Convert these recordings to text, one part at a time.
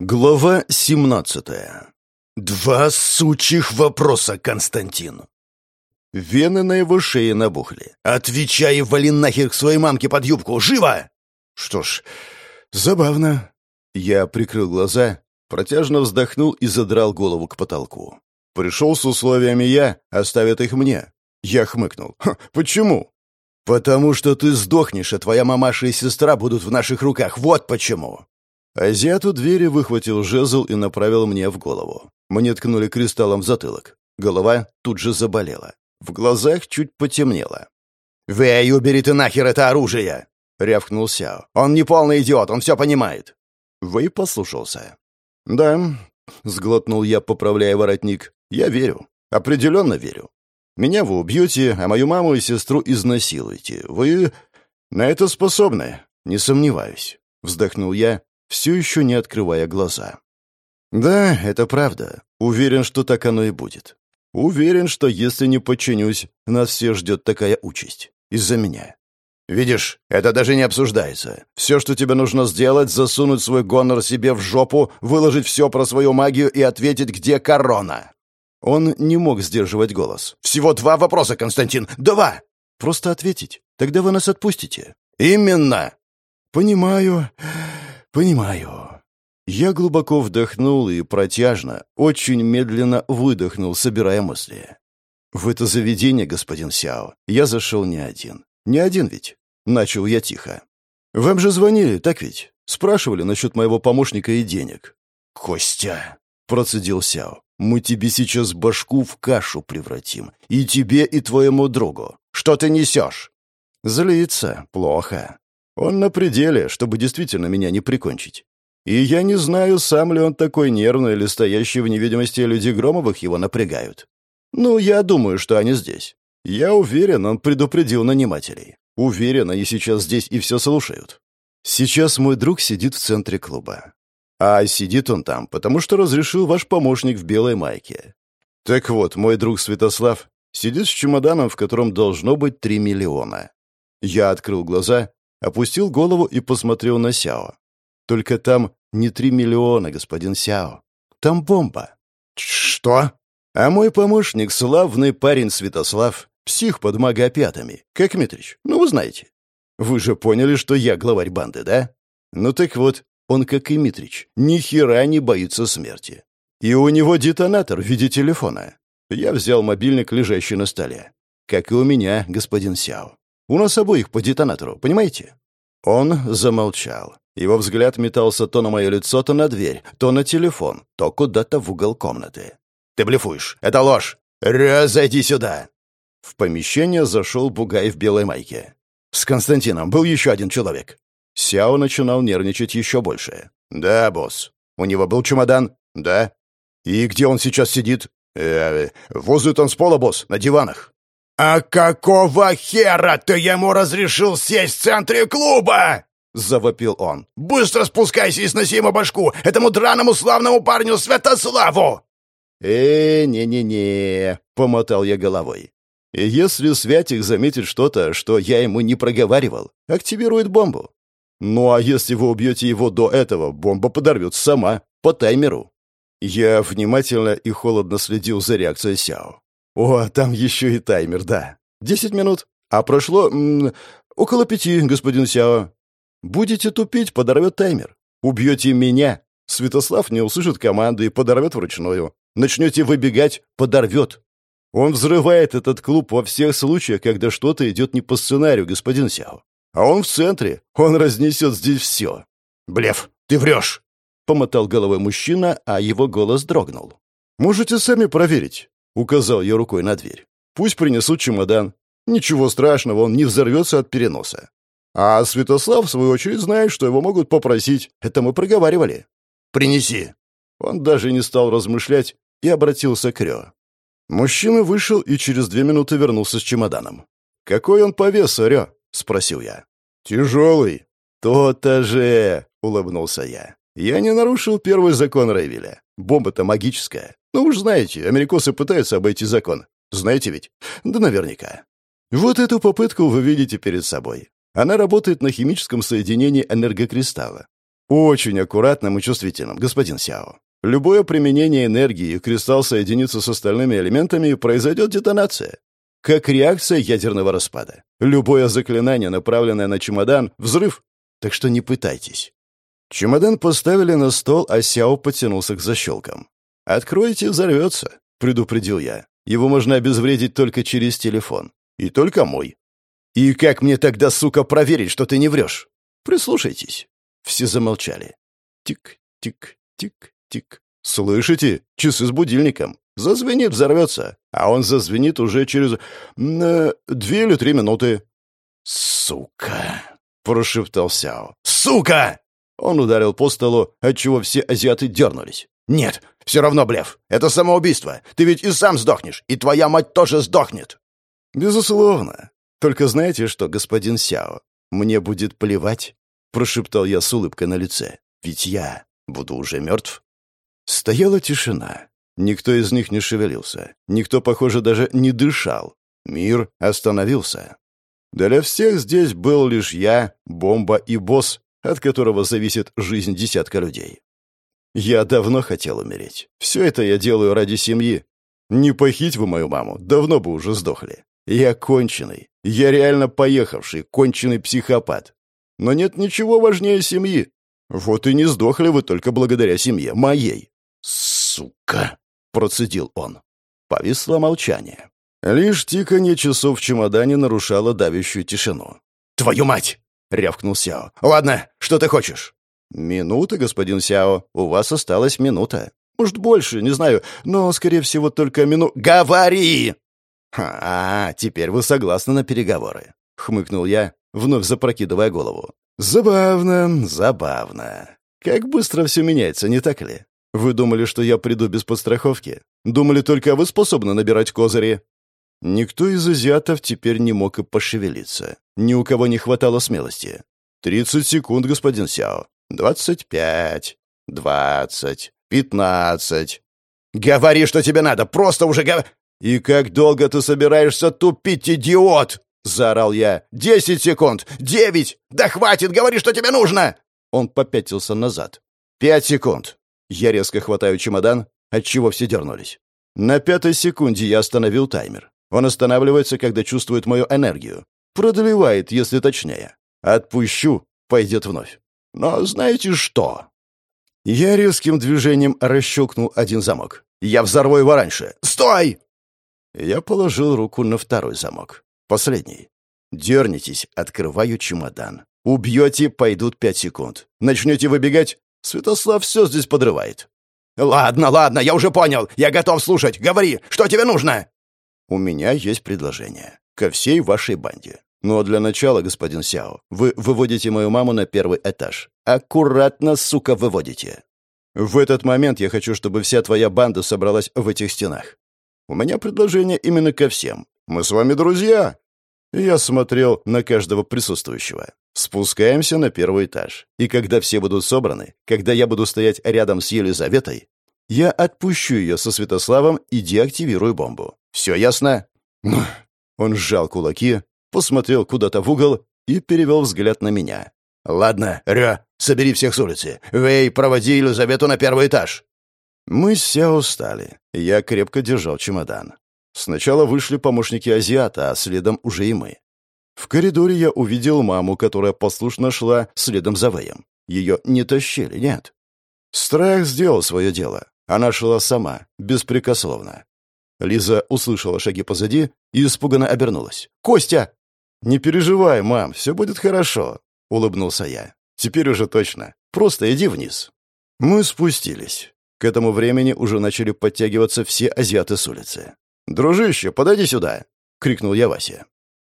Глава 17. Два сучих вопроса, Константин. Вены на его шее набухли. «Отвечай вали нахер к своей мамке под юбку! Живо!» Что ж, забавно. Я прикрыл глаза, протяжно вздохнул и задрал голову к потолку. Пришел с условиями я, оставят их мне. Я хмыкнул. «Почему?» «Потому что ты сдохнешь, а твоя мамаша и сестра будут в наших руках. Вот почему!» Азиат у двери выхватил жезл и направил мне в голову. Мне ткнули кристаллом в затылок. Голова тут же заболела. В глазах чуть потемнело. «Вэй, убери ты нахер это оружие!» — рявкнул Сяо. «Он не полный идиот, он все понимает!» Вэй послушался. «Да», — сглотнул я, поправляя воротник, — «я верю. Определенно верю. Меня вы убьете, а мою маму и сестру изнасилуете. Вы на это способны, не сомневаюсь», — вздохнул я, все еще не открывая глаза. «Да, это правда. Уверен, что так оно и будет. Уверен, что если не подчинюсь, нас все ждет такая участь. Из-за меня. Видишь, это даже не обсуждается. Все, что тебе нужно сделать, засунуть свой гонор себе в жопу, выложить все про свою магию и ответить, где корона. Он не мог сдерживать голос. «Всего два вопроса, Константин! Два!» «Просто ответить. Тогда вы нас отпустите». «Именно!» «Понимаю, понимаю». Я глубоко вдохнул и протяжно, очень медленно выдохнул, собирая мысли. «В это заведение, господин Сяо, я зашел не один. Не один ведь?» Начал я тихо. «Вам же звонили, так ведь? Спрашивали насчет моего помощника и денег». «Костя!» — процедил Сяо. Мы тебе сейчас башку в кашу превратим. И тебе, и твоему другу. Что ты несешь?» Злится. Плохо. Он на пределе, чтобы действительно меня не прикончить. И я не знаю, сам ли он такой нервный или стоящий в невидимости люди Громовых его напрягают. Ну, я думаю, что они здесь. Я уверен, он предупредил нанимателей. Уверен, они сейчас здесь и все слушают. Сейчас мой друг сидит в центре клуба. А сидит он там, потому что разрешил ваш помощник в белой майке. Так вот, мой друг Святослав сидит с чемоданом, в котором должно быть три миллиона. Я открыл глаза, опустил голову и посмотрел на Сяо. Только там не три миллиона, господин Сяо. Там бомба. Что? А мой помощник, славный парень Святослав, псих под магопятами, как Митрич. Ну, вы знаете. Вы же поняли, что я главарь банды, да? Ну так вот, он, как и Митрич, ни хера не боится смерти. И у него детонатор в виде телефона. Я взял мобильник, лежащий на столе. Как и у меня, господин Сяо. У нас обоих по детонатору, понимаете? Он замолчал. Его взгляд метался то на мое лицо, то на дверь, то на телефон, то куда-то в угол комнаты. «Ты блефуешь! Это ложь! Разойди сюда!» В помещение зашел бугай в белой майке. С Константином был еще один человек. Сяо начинал нервничать еще больше. «Да, босс. У него был чемодан?» «Да». «И где он сейчас сидит?» «Э, возле танцпола, босс, на диванах». «А какого хера ты ему разрешил сесть в центре клуба?» — завопил он. «Быстро спускайся и сноси ему башку, этому драному славному парню Святославу!» «Э, не-не-не», — помотал я головой. «Если Святик заметит что-то, что я ему не проговаривал, активирует бомбу. Ну а если вы убьете его до этого, бомба подорвется сама, по таймеру. Я внимательно и холодно следил за реакцией Сяо. О, там еще и таймер, да. Десять минут. А прошло... М около пяти, господин Сяо. Будете тупить, подорвет таймер. Убьете меня. Святослав не услышит команды и подорвет вручную. Начнете выбегать, подорвет. Он взрывает этот клуб во всех случаях, когда что-то идет не по сценарию, господин Сяо. А он в центре. Он разнесет здесь все. Блеф, ты врешь!» Помотал головой мужчина, а его голос дрогнул. «Можете сами проверить», — указал я рукой на дверь. «Пусть принесут чемодан. Ничего страшного, он не взорвется от переноса. А Святослав, в свою очередь, знает, что его могут попросить. Это мы проговаривали. Принеси». Он даже не стал размышлять и обратился к Рё. Мужчина вышел и через две минуты вернулся с чемоданом. «Какой он по весу, Рё?» — спросил я. «Тяжелый». «То-то же!» — улыбнулся я. «Я не нарушил первый закон Рейвеля. Бомба-то магическая. Ну уж знаете, америкосы пытаются обойти закон. Знаете ведь? Да наверняка. Вот эту попытку вы видите перед собой. Она работает на химическом соединении энергокристалла. Очень аккуратным и чувствительным, господин Сяо. Любое применение энергии, кристалл соединится с остальными элементами, и произойдет детонация. Как реакция ядерного распада. Любое заклинание, направленное на чемодан — взрыв. Так что не пытайтесь. Чемодан поставили на стол, а Сяо потянулся к защелкам. «Откройте, взорвется», — предупредил я. «Его можно обезвредить только через телефон. И только мой». «И как мне тогда, сука, проверить, что ты не врешь?» «Прислушайтесь». Все замолчали. Тик-тик-тик-тик. «Слышите? Часы с будильником. Зазвенит, взорвется. А он зазвенит уже через... Э, две или три минуты». «Сука!» — прошептал Сяо. «Сука!» Он ударил по столу, отчего все азиаты дернулись. «Нет, все равно блеф. Это самоубийство. Ты ведь и сам сдохнешь, и твоя мать тоже сдохнет». «Безусловно. Только знаете что, господин Сяо, мне будет плевать», — прошептал я с улыбкой на лице. «Ведь я буду уже мертв». Стояла тишина. Никто из них не шевелился. Никто, похоже, даже не дышал. Мир остановился. Для всех здесь был лишь я, бомба и босс, от которого зависит жизнь десятка людей. Я давно хотел умереть. Все это я делаю ради семьи. Не похить вы мою маму, давно бы уже сдохли. Я конченый. Я реально поехавший, конченый психопат. Но нет ничего важнее семьи. Вот и не сдохли вы только благодаря семье моей. Сука! процедил он. Повисло молчание. Лишь тиканье часов в чемодане нарушало давящую тишину. «Твою мать!» — рявкнул Сяо. «Ладно, что ты хочешь?» «Минута, господин Сяо. У вас осталась минута. Может, больше, не знаю, но, скорее всего, только мину...» «Говори!» «А, теперь вы согласны на переговоры», — хмыкнул я, вновь запрокидывая голову. «Забавно, забавно. Как быстро все меняется, не так ли? Вы думали, что я приду без подстраховки? Думали, только вы способны набирать козыри?» Никто из азиатов теперь не мог и пошевелиться. Ни у кого не хватало смелости. «Тридцать секунд, господин Сяо. Двадцать пять. Двадцать. Пятнадцать. Говори, что тебе надо. Просто уже говори. И как долго ты собираешься тупить, идиот? Заорал я. «Десять секунд! Девять! Да хватит! Говори, что тебе нужно!» Он попятился назад. «Пять секунд!» Я резко хватаю чемодан, отчего все дернулись. На пятой секунде я остановил таймер. Он останавливается, когда чувствует мою энергию. Продлевает, если точнее. Отпущу, пойдет вновь. Но знаете что? Я резким движением расщелкнул один замок. Я взорву его раньше. «Стой!» Я положил руку на второй замок. Последний. Дернитесь, открываю чемодан. Убьете, пойдут пять секунд. Начнете выбегать, Святослав все здесь подрывает. «Ладно, ладно, я уже понял. Я готов слушать. Говори, что тебе нужно?» «У меня есть предложение. Ко всей вашей банде. Но для начала, господин Сяо, вы выводите мою маму на первый этаж. Аккуратно, сука, выводите. В этот момент я хочу, чтобы вся твоя банда собралась в этих стенах. У меня предложение именно ко всем. Мы с вами друзья. Я смотрел на каждого присутствующего. Спускаемся на первый этаж. И когда все будут собраны, когда я буду стоять рядом с Елизаветой, я отпущу ее со Святославом и деактивирую бомбу. Все ясно?» Он сжал кулаки, посмотрел куда-то в угол и перевел взгляд на меня. «Ладно, Ря, собери всех с улицы. Вэй, проводи Елизавету на первый этаж». Мы все устали. Я крепко держал чемодан. Сначала вышли помощники азиата, а следом уже и мы. В коридоре я увидел маму, которая послушно шла следом за Вэем. Ее не тащили, нет. Страх сделал свое дело. Она шла сама, беспрекословно. Лиза услышала шаги позади и испуганно обернулась. «Костя!» «Не переживай, мам, все будет хорошо», — улыбнулся я. «Теперь уже точно. Просто иди вниз». Мы спустились. К этому времени уже начали подтягиваться все азиаты с улицы. «Дружище, подойди сюда!» — крикнул я Васе.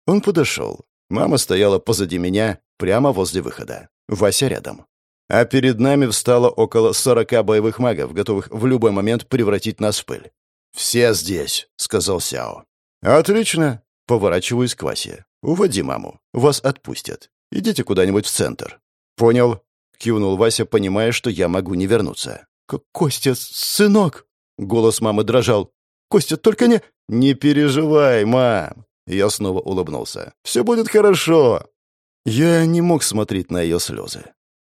Он подошел. Мама стояла позади меня, прямо возле выхода. Вася рядом. А перед нами встало около сорока боевых магов, готовых в любой момент превратить нас в пыль. «Все здесь», — сказал Сяо. «Отлично». Поворачиваюсь к Васе. «Уводи маму. Вас отпустят. Идите куда-нибудь в центр». «Понял», — кивнул Вася, понимая, что я могу не вернуться. «Костя, сынок!» — голос мамы дрожал. «Костя, только не...» «Не переживай, мам!» Я снова улыбнулся. «Все будет хорошо!» Я не мог смотреть на ее слезы.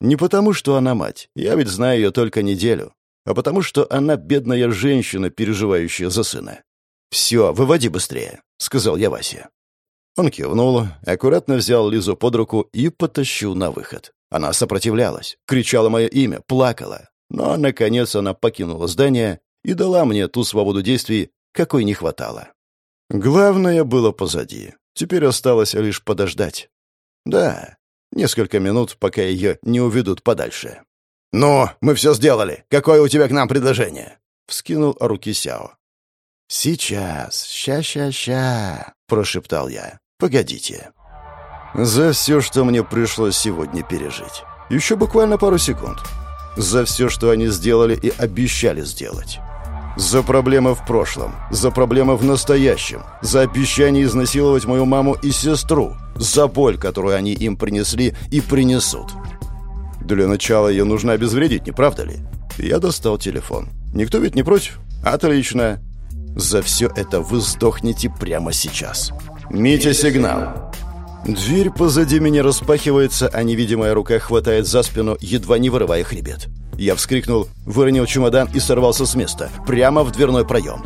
Не потому, что она мать, я ведь знаю ее только неделю, а потому, что она бедная женщина, переживающая за сына. «Все, выводи быстрее», — сказал я Васе. Он кивнул, аккуратно взял Лизу под руку и потащил на выход. Она сопротивлялась, кричала мое имя, плакала. Но, наконец, она покинула здание и дала мне ту свободу действий, какой не хватало. Главное было позади. Теперь осталось лишь подождать. Да, несколько минут, пока ее не уведут подальше. «Ну, мы все сделали. Какое у тебя к нам предложение?» — вскинул руки Сяо. «Сейчас, ща-ща-ща», — прошептал я. «Погодите». За все, что мне пришлось сегодня пережить. Еще буквально пару секунд. За все, что они сделали и обещали сделать. За проблемы в прошлом, за проблемы в настоящем, за обещание изнасиловать мою маму и сестру, за боль, которую они им принесли и принесут. Для начала ее нужно обезвредить, не правда ли? Я достал телефон. Никто ведь не против? Отлично. За все это вы сдохнете прямо сейчас. Митя, сигнал. Дверь позади меня распахивается, а невидимая рука хватает за спину, едва не вырывая хребет. Я вскрикнул, выронил чемодан и сорвался с места, прямо в дверной проем.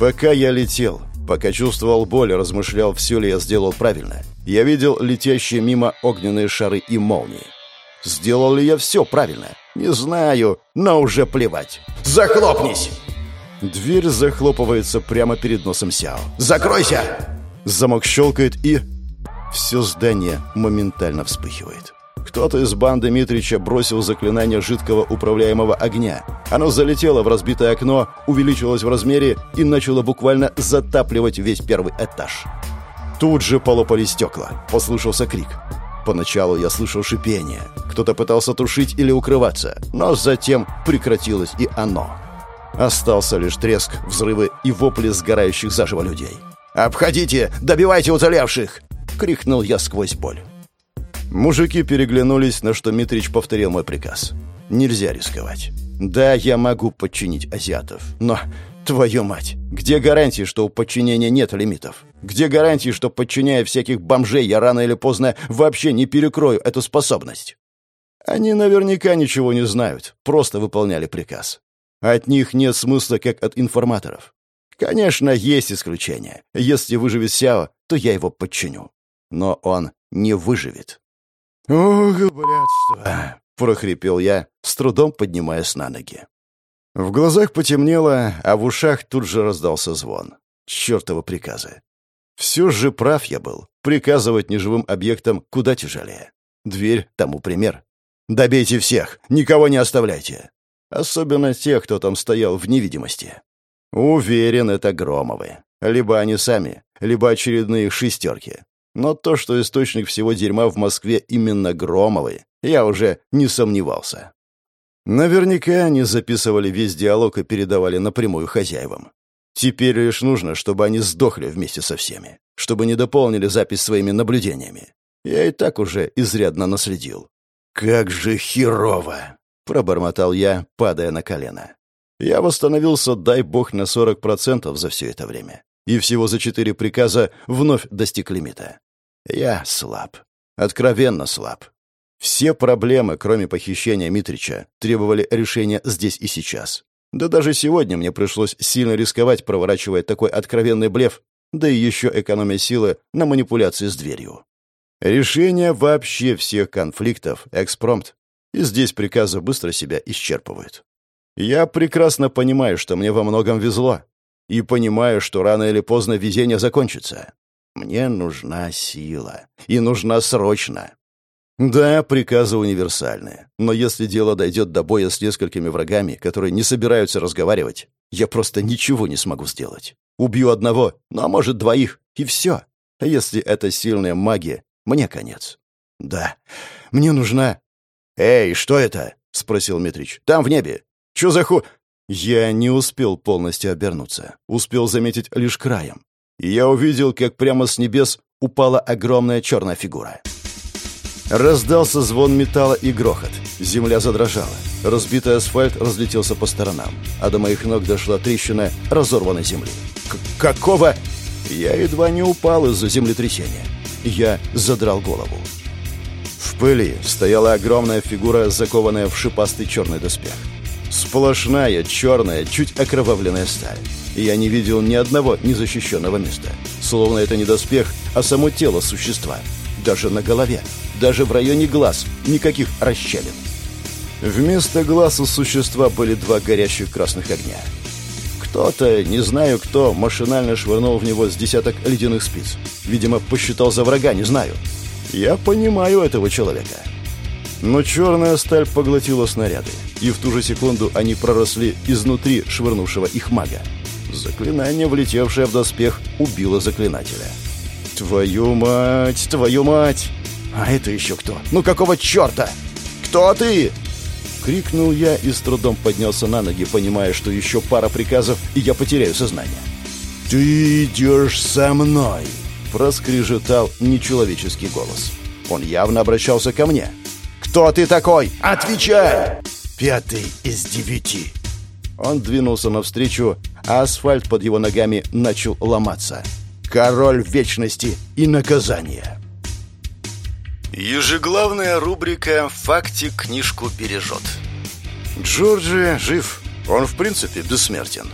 Пока я летел, пока чувствовал боль, размышлял, все ли я сделал правильно, я видел летящие мимо огненные шары и молнии. Сделал ли я все правильно? Не знаю, но уже плевать. «Захлопнись!» Дверь захлопывается прямо перед носом Сяо. «Закройся!» Замок щелкает и... Все здание моментально вспыхивает. Кто-то из банды Митрича бросил заклинание жидкого управляемого огня. Оно залетело в разбитое окно, увеличилось в размере и начало буквально затапливать весь первый этаж. Тут же полопали стекла. Послышался крик. Поначалу я слышал шипение. Кто-то пытался тушить или укрываться, но затем прекратилось и оно. Остался лишь треск, взрывы и вопли сгорающих заживо людей. «Обходите! Добивайте уцелевших!» — крикнул я сквозь боль. Мужики переглянулись, на что Митрич повторил мой приказ. «Нельзя рисковать. Да, я могу подчинить азиатов, но, твою мать, где гарантии, что у подчинения нет лимитов? Где гарантии, что, подчиняя всяких бомжей, я рано или поздно вообще не перекрою эту способность?» Они наверняка ничего не знают, просто выполняли приказ. От них нет смысла, как от информаторов. Конечно, есть исключения. Если выживет Сяо, то я его подчиню. Но он не выживет. «Ох, блядство!» — прохрипел я, с трудом поднимаясь на ноги. В глазах потемнело, а в ушах тут же раздался звон. Чёртовы приказы. Все же прав я был. Приказывать неживым объектам куда тяжелее. Дверь тому пример. «Добейте всех! Никого не оставляйте!» Особенно тех, кто там стоял в невидимости. Уверен, это Громовы. Либо они сами, либо очередные шестерки. Но то, что источник всего дерьма в Москве именно Громовы, я уже не сомневался. Наверняка они записывали весь диалог и передавали напрямую хозяевам. Теперь лишь нужно, чтобы они сдохли вместе со всеми, чтобы не дополнили запись своими наблюдениями. Я и так уже изрядно наследил. «Как же херово!» — пробормотал я, падая на колено. Я восстановился, дай бог, на 40% за все это время. И всего за четыре приказа вновь достиг лимита. Я слаб. Откровенно слаб. Все проблемы, кроме похищения Митрича, требовали решения здесь и сейчас. Да даже сегодня мне пришлось сильно рисковать, проворачивая такой откровенный блеф, да и еще экономя силы на манипуляции с дверью. Решение вообще всех конфликтов — экспромт. И здесь приказы быстро себя исчерпывают. Я прекрасно понимаю, что мне во многом везло. И понимаю, что рано или поздно везение закончится. Мне нужна сила. И нужна срочно. Да, приказы универсальные. Но если дело дойдет до боя с несколькими врагами, которые не собираются разговаривать, я просто ничего не смогу сделать. Убью одного, ну а может двоих, и все. Если это сильная магия, мне конец. Да, мне нужна... «Эй, что это?» — спросил Митрич. «Там, в небе. Чё за ху...» Я не успел полностью обернуться. Успел заметить лишь краем я увидел, как прямо с небес упала огромная черная фигура. Раздался звон металла и грохот. Земля задрожала. Разбитый асфальт разлетелся по сторонам, а до моих ног дошла трещина разорванной земли. К «Какого?» Я едва не упал из-за землетрясения. Я задрал голову. Пыли стояла огромная фигура, закованная в шипастый черный доспех. Сплошная, черная, чуть окровавленная сталь. И я не видел ни одного незащищенного места. Словно это не доспех, а само тело существа. Даже на голове, даже в районе глаз никаких расщелин. Вместо глаз у существа были два горящих красных огня. Кто-то, не знаю кто, машинально швырнул в него с десяток ледяных спиц. Видимо, посчитал за врага, не знаю. Я понимаю этого человека. Но черная сталь поглотила снаряды, и в ту же секунду они проросли изнутри швырнувшего их мага. Заклинание, влетевшее в доспех, убило заклинателя. «Твою мать! Твою мать!» «А это еще кто? Ну какого черта? Кто ты?» Крикнул я и с трудом поднялся на ноги, понимая, что еще пара приказов, и я потеряю сознание. «Ты идешь со мной!» Проскрежетал нечеловеческий голос. Он явно обращался ко мне. «Кто ты такой? Отвечай!» «Пятый из девяти!» Он двинулся навстречу, а асфальт под его ногами начал ломаться. «Король вечности и наказания!» Ежеглавная рубрика «Фактик книжку бережет». Джорджи жив. Он, в принципе, бессмертен.